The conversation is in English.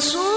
Jesús.